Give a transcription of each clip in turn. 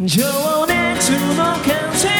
영원에 주목한 새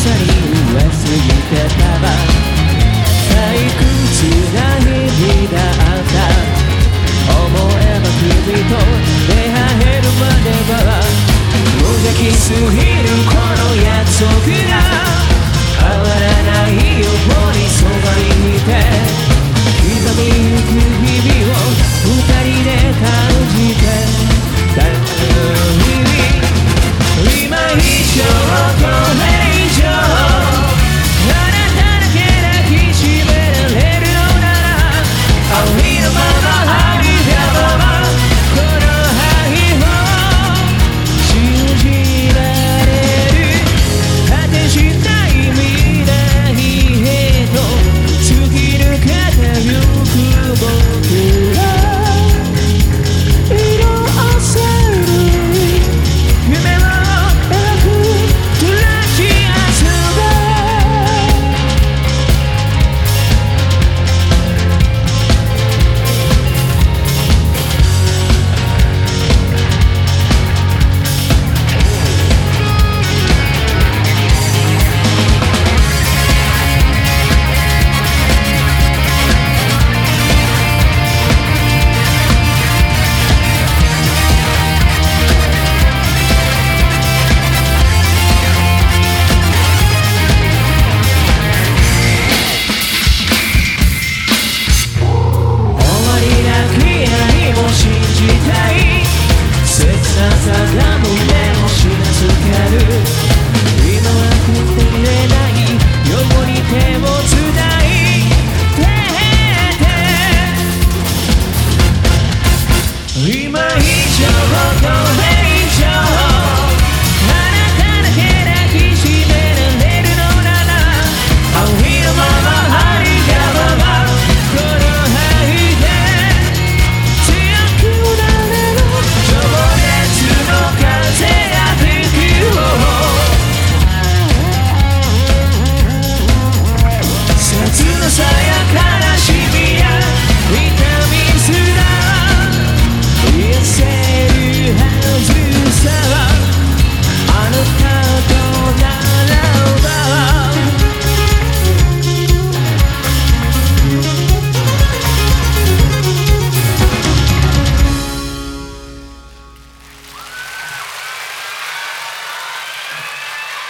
鎖は過ぎてたわ退屈な日々だった思えば君と出会えるまでは無敵すぎる